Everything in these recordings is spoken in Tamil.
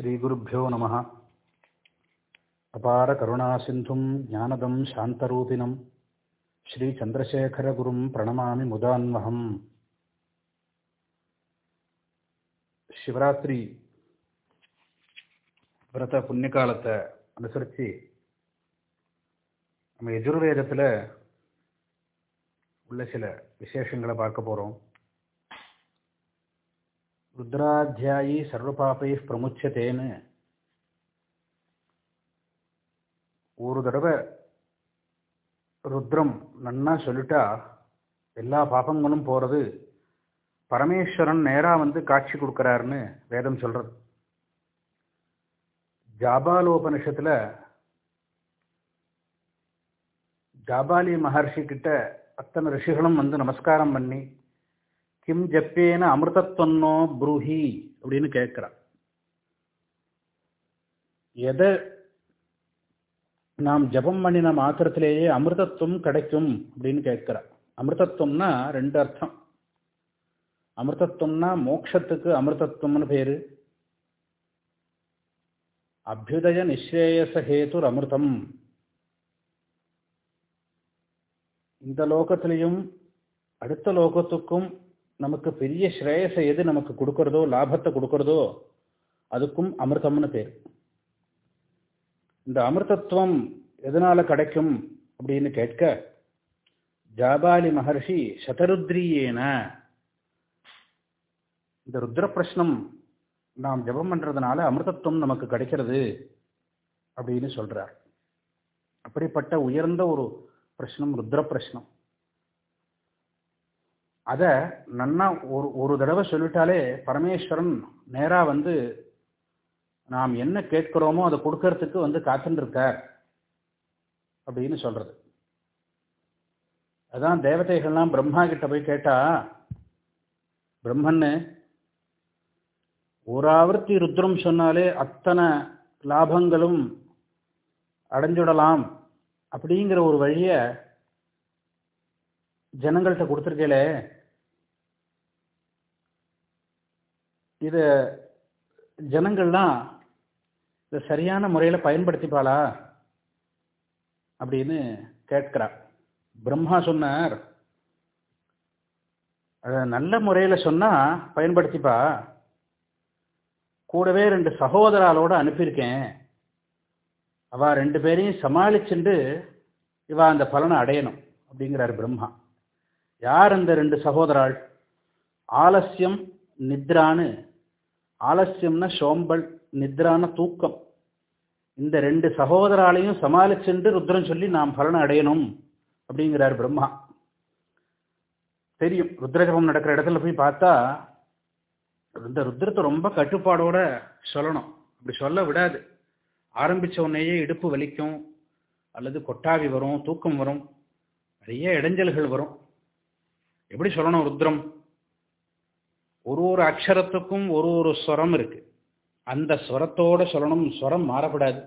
ஸ்ரீகுருப்போ நம. அபார கருணாசிந்தும் ஞானதம் சாந்தரூபிணம். ஸ்ரீ சந்திரசேகரகுரும் பிரணமாமி முதான்மகம் சிவராத்திரி விரத புண்ணிய காலத்தை அனுசரித்து நம்ம எஜுர்வேதத்தில் உள்ள சில விசேஷங்களை பார்க்க போகிறோம் ருத்ராத்தியாயி சர்வபாப்பை பிரமுச்சத்தேன்னு. ஒரு தடவை ருத்ரம் நன்னா சொல்லிட்டா எல்லா பாபங்களும் போகிறது பரமேஸ்வரன் நேராக வந்து காட்சி கொடுக்குறாருன்னு வேதம் சொல்கிறது ஜாபாலோபனிஷத்தில் ஜாபாலி மகர்ஷி கிட்ட அத்தனை ரிஷிகளும் வந்து நமஸ்காரம் பண்ணி கிம் ஜப்பேன அமிர்தத்வன்னோ ப்ரூஹி அப்படின்னு கேட்குறான் எதை நாம் ஜபம் பண்ணின மாத்திரத்திலேயே அமிர்தத்துவம் கிடைக்கும் அப்படின்னு கேட்குறான் அமிர்தத்துவம்னா ரெண்டு அர்த்தம். அமிர்தத்துவம்னா மோக்ஷத்துக்கு அமிர்தத்துவம்னு பேரு. அபியுதய நிஸ்ரேயச அமிர்தம். இந்த லோகத்திலையும் அடுத்த லோகத்துக்கும் நமக்கு பெரிய ஸ்ரேயஸை எது நமக்கு கொடுக்கறதோ லாபத்தை கொடுக்கறதோ அதுக்கும் அமிர்தம்னு பேர். இந்த அமிர்தத்துவம் எதனால கிடைக்கும் அப்படின்னு கேட்க ஜாபாலி மகர்ஷி சதருத்ரியேன. இந்த ருத்ர பிரஷ்னம் நாம் ஜபம் பண்றதுனால அமிர்தத்துவம் நமக்கு கிடைக்கிறது அப்படின்னு சொல்றார். அப்படிப்பட்ட உயர்ந்த ஒரு பிரஷ்னம் ருத்ர பிரஷ்னம் அதை நன்னா ஒரு ஒரு தடவை சொல்லிட்டாலே பரமேஸ்வரன் நேராக வந்து நாம் என்ன கேட்கிறோமோ அதை கொடுக்கறதுக்கு வந்து காத்துருக்கார் அப்படின்னு சொல்றது. அதான் தேவதைகள்லாம் பிரம்மா கிட்ட போய் கேட்டா பிரம்மன்னு ஒரு ஆவர்த்தி ருத்ரம் சொன்னாலே அத்தனை லாபங்களும் அடைஞ்சுடலாம் அப்படிங்கிற ஒரு வழியை ஜனங்கள்கிட்ட கொடுத்துருக்கேளே இதை ஜனங்கள்லாம் இதை சரியான முறையில் பயன்படுத்திப்பாளா? அப்படின்னு கேட்கிறா. பிரம்மா சொன்னார் அதை நல்ல முறையில் சொன்னால் பயன்படுத்திப்பா. கூடவே ரெண்டு சகோதராலோடு அனுப்பியிருக்கேன். அவ ரெண்டு பேரையும் சமாளிச்சுண்டு இவ அந்த பலனை அடையணும் அப்படிங்கிறார் பிரம்மா. யார் அந்த ரெண்டு சகோதராள்? ஆலசியம் நித்ரான்னு ஆலசியம்னா சோம்பல் நித்ரான தூக்கம். இந்த ரெண்டு சகோதராலையும் சமாளிச்சுண்டு ருத்ரன் சொல்லி நாம் பலனை அடையணும் அப்படிங்கிறார் பிரம்மா. தெரியும் ருத்ரஜபம் நடக்கிற இடத்துல போய் பார்த்தா இந்த ருத்ரத்தை ரொம்ப கட்டுப்பாடோட சொல்லணும். அப்படி சொல்ல விடாது. ஆரம்பிச்ச உடனேயே இடுப்பு வலிக்கும் அல்லது கொட்டாவி வரும் தூக்கம் வரும் நிறைய இடைஞ்சல்கள் வரும். எப்படி சொல்லணும் ருத்ரம்? ஒரு ஒரு அக்ஷரத்துக்கும் ஒரு ஒரு ஸ்வரம் இருக்கு. அந்த ஸ்வரத்தோட சொல்லணும். ஸ்வரம் மாறப்படாது.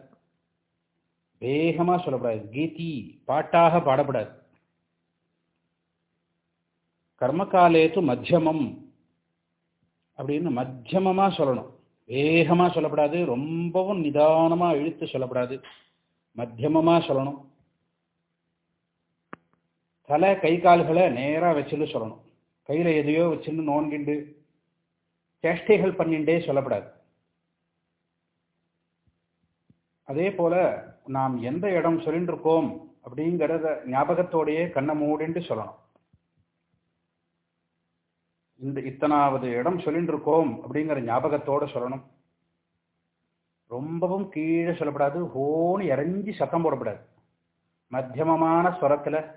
வேகமா சொல்லப்படாது. கீதி பாட்டாக பாடப்படாது. கர்மகாலேத்து மத்தியமம் அப்படின்னு மத்தியமமாக சொல்லணும். வேகமா சொல்லப்படாது. ரொம்பவும் நிதானமா இழுத்து சொல்லப்படாது. மத்தியமமாக சொல்லணும். தலை கை கால்களை நேரா வச்சுன்னு சொல்லணும். கையில் எதையோ வச்சுன்னு நோன்கிண்டு சேஷ்டைகள் பண்ணிண்டே சொல்லப்படாது. அதே போல நாம் எந்த இடம் சொல்லிட்டு இருக்கோம் அப்படிங்கிறத ஞாபகத்தோடையே கண்ணை மூடிண்டு சொல்லணும். இந்த இத்தனாவது இடம் சொல்லிட்டு இருக்கோம் அப்படிங்கிற ஞாபகத்தோட சொல்லணும். ரொம்பவும் கீழே சொல்லப்படாது ஹோன்னு இறஞ்சி சத்தம் போடப்படாது. மத்தியமமான ஸ்வரத்தில்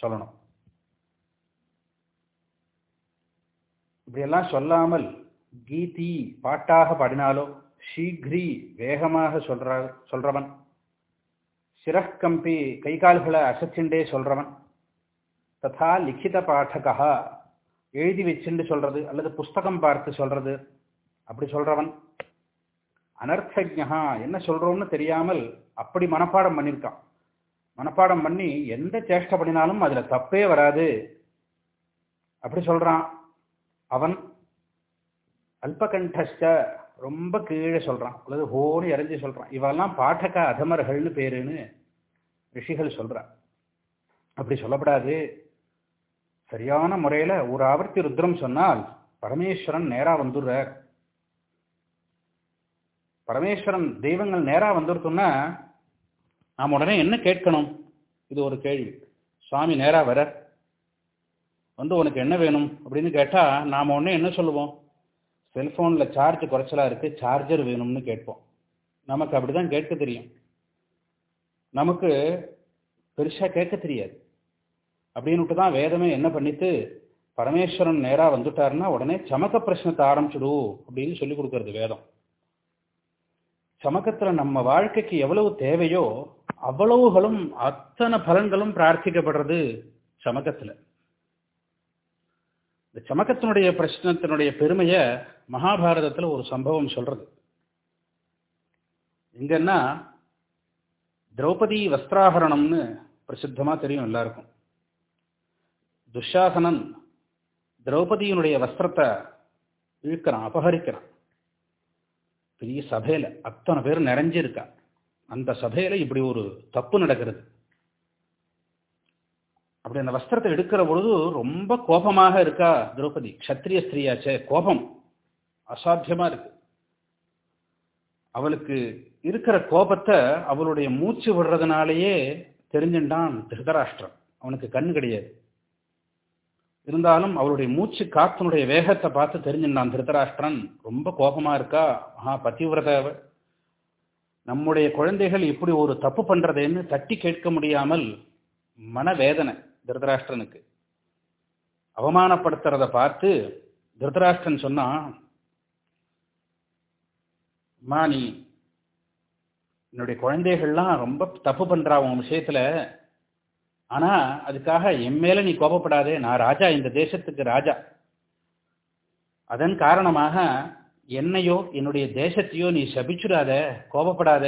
சொல்லணும். இப்படியெல்லாம் சொல்லாமல் கீதி பாட்டாக பாடினாலோ ஷீக்ரி வேகமாக சொல்ற சொல்றவன். சிரக்கம்பி கை கால்களை அசைச்சுண்டே சொல்றவன். ததா லிখিত பாடகா எழுதி வச்சுண்டு சொல்றது அல்லது புஸ்தகம் பார்த்து சொல்றது அப்படி சொல்றவன். அனர்த்தஜா என்ன சொல்றோம்னு தெரியாமல் அப்படி மனப்பாடம் பண்ணியிருக்கான் மனப்பாடம் பண்ணி எந்த சேஷ்டை பண்ணினாலும் அதுல தப்பே வராது. அப்படி சொல்றான். அவன் அல்பகண்டஸ்ட ரொம்ப கீழே சொல்கிறான் அல்லது ஹோன்னு இறஞ்சி சொல்கிறான் இவெல்லாம் பாட்டக அதமர்கள்னு பேருன்னு ரிஷிகள் சொல்கிறான் அப்படி சொல்லப்படாது. சரியான முறையில் ஒரு ஆவர்த்தி ருத்ரம் சொன்னால் பரமேஸ்வரன் நேராக வந்துடுறார். பரமேஸ்வரன் தெய்வங்கள் நேராக வந்துருத்தோம்னா நாம் உடனே என்ன கேட்கணும்? இது ஒரு கேள்வி. சுவாமி நேராக வர வந்து உனக்கு என்ன வேணும்? அப்படின்னு கேட்டால் நாம் உடனே என்ன சொல்லுவோம்? செல்போன்ல சார்ஜ் குறைச்சலாக இருக்கு சார்ஜர் வேணும்னு கேட்போம். நமக்கு அப்படிதான் கேட்க தெரியும். நமக்கு பெருசா கேட்க தெரியாது. அப்படின்னுட்டு தான் வேதமே என்ன பண்ணிட்டு பரமேஸ்வரன் நேரா வந்துட்டாருன்னா உடனே சமக்க பிரச்சனத்தை ஆரம்பிச்சுடு அப்படின்னு சொல்லி கொடுக்கறது வேதம். சமக்கத்துல நம்ம வாழ்க்கைக்கு எவ்வளவு தேவையோ அவ்வளவுகளும் அத்தனை பலன்களும் பிரார்த்திக்கப்படுறது சமக்கத்துல இந்த சமக்கத்தினுடைய பிரச்சனத்தினுடைய பெருமையை மகாபாரதத்துல ஒரு சம்பவம் சொல்றது. எங்கன்னா திரௌபதி வஸ்திராபரணம்னு பிரசித்தமா தெரியும் எல்லாருக்கும். துஷாசனன் திரௌபதியினுடைய வஸ்திரத்தை இழுக்கிறான் அபகரிக்கிறான். பெரிய சபையில அத்தனை பேர் நிறைஞ்சிருக்கா. அந்த சபையில இப்படி ஒரு தப்பு நடக்கிறது. அப்படி அந்த வஸ்திரத்தை எடுக்கிற பொழுது ரொம்ப கோபமாக இருக்கா திரௌபதி. க்ஷத்ரிய ஸ்திரீயாச்சே கோபம். அசாத்தியமா இருக்கு. அவளுக்கு இருக்கிற கோபத்தை அவளுடைய மூச்சு விடுறதுனாலேயே தெரிஞ்சுட்டான் திருதராஷ்டிரம் அவனுக்கு கண் கிடையாது. இருந்தாலும் அவளுடைய மூச்சு காத்தனுடைய வேகத்தை பார்த்து தெரிஞ்சுட்டான் திருதராஷ்டிரன். ரொம்ப கோபமா இருக்கா? மகா பதிவிரத நம்முடைய குழந்தைகள் இப்படி ஒரு தப்பு பண்றதேன்னு தட்டி கேட்க முடியாமல் மனவேதனை திருதராஷ்டிரனுக்கு. அவமானப்படுத்துறத பார்த்து திருதராஷ்டிரன் சொன்னா மா நீ என்னுடைய குழந்தைகள்லாம் ரொம்ப தப்பு பண்ணுறா உன் விஷயத்தில். ஆனால் அதுக்காக என் மேலே நீ கோபப்படாதே. நான் ராஜா இந்த தேசத்துக்கு ராஜா. அதன் காரணமாக என்னையோ என்னுடைய தேசத்தையோ நீ சபிச்சுடாத கோபப்படாத.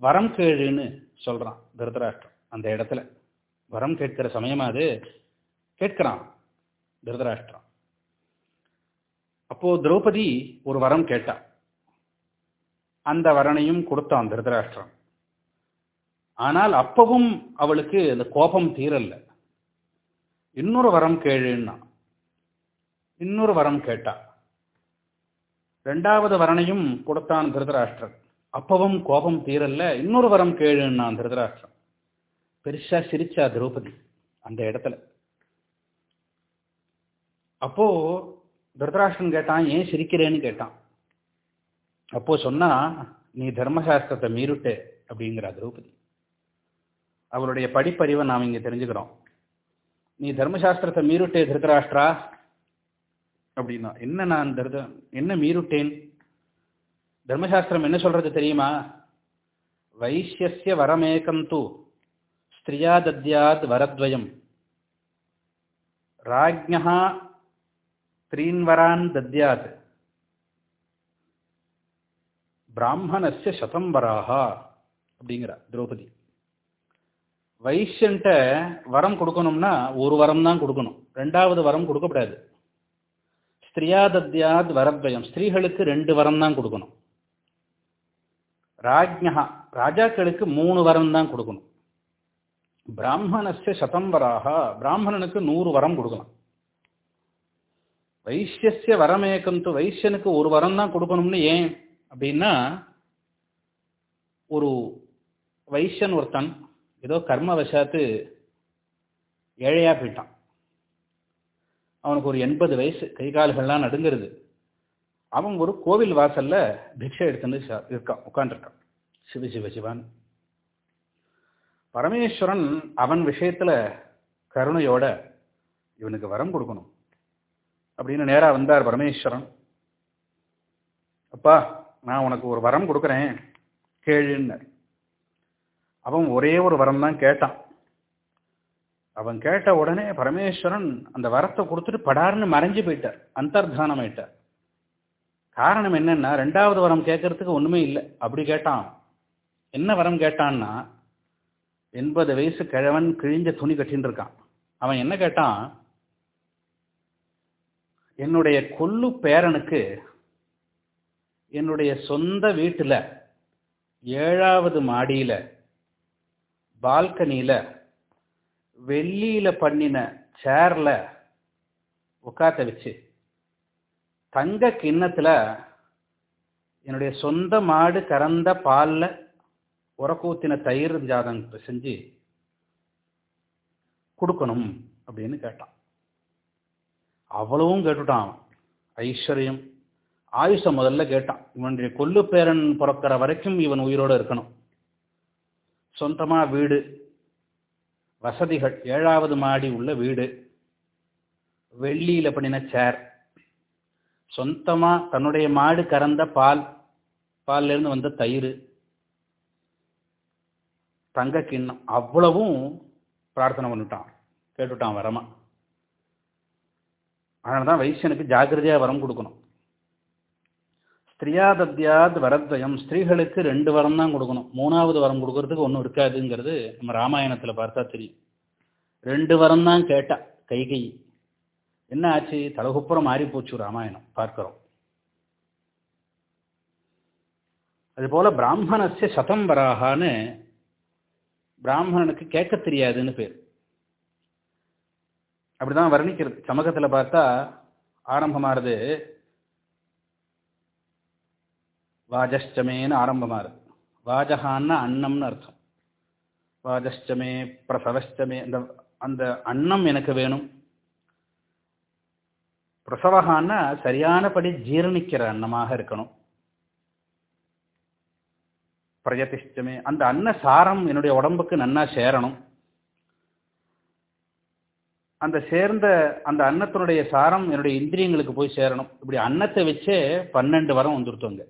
வரம் கேளுன்னு சொல்கிறான் திருதராஷ்டிரம் அந்த இடத்துல. வரம் கேட்கிற சமயமா அது கேட்கிறான் திருதராஷ்டிரம் அப்போ திரௌபதி ஒரு வரம் கேட்டா. அந்த வரனையும் கொடுத்தான் திருதராஷ்டிரம் ஆனால் அப்பவும் அவளுக்கு அந்த கோபம் தீரல்ல. இன்னொரு வரம் கேளுன்னா. இன்னொரு வரம் கேட்டா. ரெண்டாவது வரனையும் கொடுத்தான் திருதராஷ்டிரன். அப்பவும் கோபம் தீரல்ல. இன்னொரு வரம் கேளுன்னான் திருதராஷ்டிரம் பெருசா சிரிச்சா திரௌபதி அந்த இடத்துல. அப்போ திருதராஷ்டிரன் கேட்டான் ஏன் சிரிக்கிறேன்னு கேட்டான்? அப்போ சொன்னா நீ தர்மசாஸ்திரத்தை மீறிட்டு அப்படிங்கிறா திரௌபதி. அவருடைய படிப்பறிவை நாம் இங்க தெரிஞ்சுக்கிறோம். நீ தர்மசாஸ்திரத்தை மீறிட்டே திருதராஷ்டிரா அப்படின்னா என்ன நான் திருத என்ன மீறிட்டேன்? தர்மசாஸ்திரம் என்ன சொல்றது தெரியுமா? வைசிய வரமேகம் தூ ஸ்திரியா தத்யாத் வரத்வயம். ராஜ்யா த்ரீன்வரான் தத்யாத். பிராமணஸ்ய சதம் வராகா திரௌபதி. வைஷ்யன்ட்ட வரம் கொடுக்கணும்னா ஒரு வரம் தான் கொடுக்கணும். ரெண்டாவது வரம் கொடுக்கக்கூடாது ஸ்திரியாதத்யாத் வரத்வயம். ஸ்திரீகளுக்கு ரெண்டு வரம் தான் கொடுக்கணும். ராஜ்யா ராஜாக்களுக்கு மூணு வரம் தான் கொடுக்கணும். பிராமணஸ்ய சதம்பராக பிராமணனுக்கு நூறு வரம் கொடுக்கலாம். வைசியஸ்ய வரமேக்கம் து வைசியனுக்கு ஒரு வரம் தான் கொடுக்கணும்னு ஏன் அப்படின்னா ஒரு வைசியன் ஒருத்தன் ஏதோ கர்ம வசாத்து ஏழையாக போயிட்டான். அவனுக்கு ஒரு எண்பது வயசு கை கால்கள்லாம் நடுங்கிறது. அவன் ஒரு கோவில் வாசல்ல பிக்ஷை எடுத்துன்னு இருக்கான் உட்காந்துருக்கான் சிவ சிவ சிவான். பரமேஸ்வரன் அவன் விஷயத்துல கருணையோட இவனுக்கு வரம் கொடுக்கணும். அப்படின்னு நேராக வந்தார் பரமேஸ்வரன். அப்பா நான் உனக்கு ஒரு வரம் கொடுக்குறேன் கேளுன்னார். அவன் ஒரே ஒரு வரம் தான் கேட்டான். அவன் கேட்ட உடனே பரமேஸ்வரன் அந்த வரத்தை கொடுத்துட்டு படார்னு மறைஞ்சு போயிட்டார் அந்தர்தானம் ஆயிட்டார் காரணம் என்னன்னா ரெண்டாவது வரம் கேட்கறதுக்கு ஒண்ணுமே இல்லை. அப்படி கேட்டான். என்ன வரம் கேட்டான்னா எண்பது வயசு கிழவன் கிழிஞ்ச துணி கட்டின்னு இருக்கான் அவன் என்ன கேட்டான்? என்னுடைய கொல்லு பேரனுக்கு என்னுடைய சொந்த வீட்டில் ஏழாவது மாடியில் பால்கனியில் வெள்ளியில் பண்ணின சேரில் உட்காத்த வச்சு தங்க கிண்ணத்தில் என்னுடைய சொந்த மாடு கறந்த பாலில் உரக்கூத்தின தயிர் ஜாதம் செஞ்சு கொடுக்கணும் அப்படின்னு கேட்டான். அவ்வளவும் கேட்டுட்டான். ஐஸ்வர்யம். ஆயுஷ முதல்ல கேட்டான். இவனுடைய கொல்லு பேரன் பிறக்கிற வரைக்கும் இவன் உயிரோடு இருக்கணும். சொந்தமாக வீடு வசதிகள் ஏழாவது மாடி உள்ள வீடு வெள்ளியில் பண்ணின சேர் சொந்தமாக தன்னுடைய மாடு கறந்த பால் பால்லேருந்து வந்த தயிர் தங்க கிண்ணம் அவ்வளவும் பிரார்த்தனை பண்ணிட்டான். கேட்டுட்டான் வரமா. அதனால தான் வைசியனுக்கு ஜாகிரதையாக வரம் கொடுக்கணும். ஸ்திரியாதத்யாத் வரத்வயம். ஸ்திரீகளுக்கு ரெண்டு வரம் தான் கொடுக்கணும். மூணாவது வரம் கொடுக்கறதுக்கு ஒன்றும் இருக்காதுங்கிறது நம்ம ராமாயணத்தில் பார்த்தா தெரியும். ரெண்டு வரம் தான் கேட்டா கைகை என்ன ஆச்சு? தலகுப்புறம் மாறி போச்சு ராமாயணம். பார்க்கிறோம். அதுபோல பிராமணஸ்ய சதம் வராகான்னு பிராமணனுக்கு கேட்க தெரியாதுன்னு பேர். அப்படிதான் வர்ணிக்கிறது. சமகத்துல பார்த்தா ஆரம்பமானது வாஜஷ்டமேன்னு இருக்கு. வாஜகான்னா அன்னம்னு அர்த்தம். வாஜஷ்டமே பிரசவஷ்டமே அந்த அந்த அன்னம் எனக்கு வேணும். பிரசவகான்னா சரியானபடி ஜீரணிக்கிற அன்னமாக இருக்கணும். பிரயதிஷ்டமே அந்த அன்ன சாரம் என்னுடைய உடம்புக்கு நன்னா சேரணும். அந்த சேர்ந்த அந்த அன்னத்தினுடைய சாரம் என்னுடைய இந்திரியங்களுக்கு போய் சேரணும். இப்படி அன்னத்தை வச்சே பன்னெண்டு வரம் வந்துருத்தோங்க.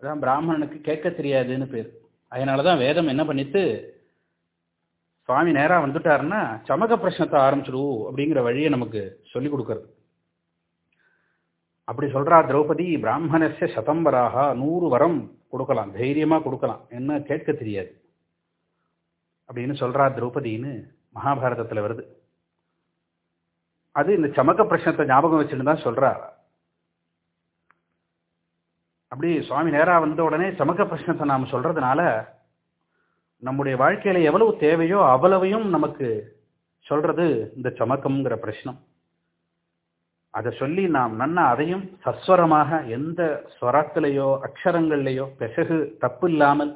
அதான் பிராமணனுக்கு கேட்க தெரியாதுன்னு பேர். அதனால தான் வேதம் என்ன பண்ணிட்டு சுவாமி நேராக வந்துட்டாருன்னா சமக பிரச்சனத்தை ஆரம்பிச்சிடு அப்படிங்கிற வழியை நமக்கு சொல்லி கொடுக்கறது. அப்படி சொல்றா திரௌபதி பிராமணச சதம்பராக நூறு வரம் கொடுக்கலாம் தைரியமா கொடுக்கலாம் என்ன கேட்க தெரியாது. அப்படின்னு சொல்றா திரௌபதின்னு மகாபாரதத்தில் வருது. அது இந்த சமக்க பிரச்சனத்தை ஞாபகம் வச்சுன்னு தான் சொல்றா அப்படி சுவாமி நேராக வந்த உடனே சமக்க பிரச்சனத்தை நாம் சொல்றதுனால நம்முடைய வாழ்க்கையில எவ்வளவு தேவையோ அவ்வளவையும் நமக்கு சொல்றது இந்த சமக்கம்ங்கிற பிரச்சனம் அதை சொல்லி நாம் நன்னா அதையும் சஸ்வரமாக எந்த ஸ்வரத்திலேயோ அக்ஷரங்கள்லையோ பெசகு தப்பு இல்லாமல்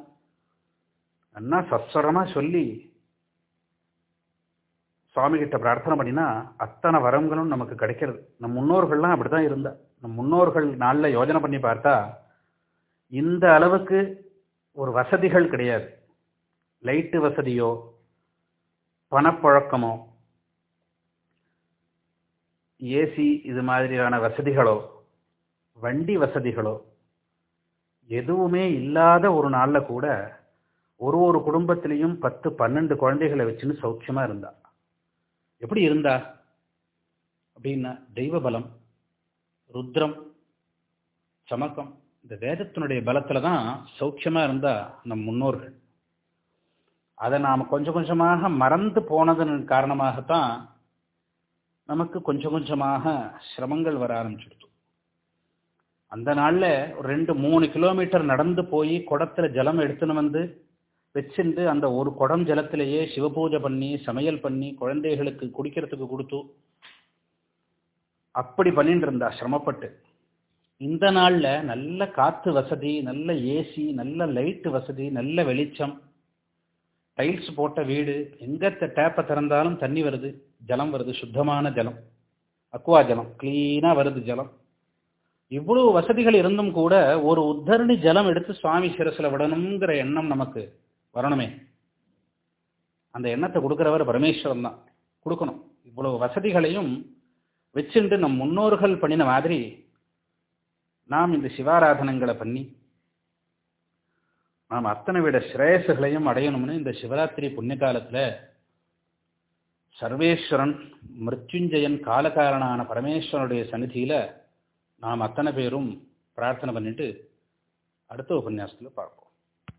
நன்னா சஸ்வரமா சொல்லி சுவாமி கிட்ட பிரார்த்தனை பண்ணினா அத்தனை வரங்களும் நமக்கு கிடைக்கிறது. நம் முன்னோர்கள்லாம் அப்படிதான் இருந்தா. நம் முன்னோர்கள் நாளில் யோஜனை பண்ணி பார்த்தா இந்த அளவுக்கு ஒரு வசதிகள் கிடையாது. லைட்டு வசதியோ பணப்பழக்கமோ ஏசி இது மாதிரியான வசதிகளோ வண்டி வசதிகளோ எதுவுமே இல்லாத ஒரு நாளில் கூட ஒரு ஒரு குடும்பத்திலையும் பத்து பன்னெண்டு குழந்தைகளை வச்சுன்னு சௌக்கியமாக இருந்தா. எப்படி இருந்தா? அப்படின்னா தெய்வ பலம் ருத்ரம் சமக்கம் இந்த வேதத்தினுடைய பலத்தில் தான் சௌக்கியமாக இருந்தா நம் முன்னோர்கள். அதை நாம் கொஞ்சம் கொஞ்சமாக மறந்து போனதன் காரணமாகத்தான் நமக்கு கொஞ்சம் கொஞ்சமாக சிரமங்கள் வர ஆரம்பிச்சிடுது அந்த நாளில் ஒரு ரெண்டு மூணு கிலோமீட்டர் நடந்து போய் குடத்தில் ஜலம் எடுத்துன்னு வந்து வச்சுட்டு அந்த ஒரு குடம் ஜலத்திலேயே சிவபூஜை பண்ணி சமையல் பண்ணி குழந்தைகளுக்கு குடிக்கிறதுக்கு கொடுத்து அப்படி பண்ணிட்டு இருந்தா சிரமப்பட்டு. இந்த நாளில் நல்ல காற்று வசதி நல்ல ஏசி நல்ல லைட்டு வசதி நல்ல வெளிச்சம். டைல்ஸ் போட்ட வீடு எங்கே டேப்பை திறந்தாலும் தண்ணி வருது ஜலம் வருது சுத்தமான ஜலம். அக்வா ஜலம் க்ளீனாக வருது ஜலம். இவ்வளவு வசதிகள் இருந்தும் கூட ஒரு உத்தரணி ஜலம் எடுத்து சுவாமி சிரசில் விடணுங்கிற எண்ணம் நமக்கு வரணுமே. அந்த எண்ணத்தை கொடுக்குறவர் பரமேஸ்வரன் தான். கொடுக்கணும். இவ்வளவு வசதிகளையும் வச்சுட்டு நம் முன்னோர்கள் பண்ணின மாதிரி நாம் இந்த சிவாராதனங்களை பண்ணி நாம் அத்தனை விட ஸ்ரேயசுகளையும் அடையணும்னு இந்த சிவராத்திரி புண்ணிய காலத்தில் சர்வேஸ்வரன் மிருத்யுஞ்சயன் காலகாரனான பரமேஸ்வரனுடைய சன்னிதியில் நாம் அத்தனை பேரும் பிரார்த்தனை பண்ணிட்டு அடுத்த உபன்யாசத்தில் பார்ப்போம்.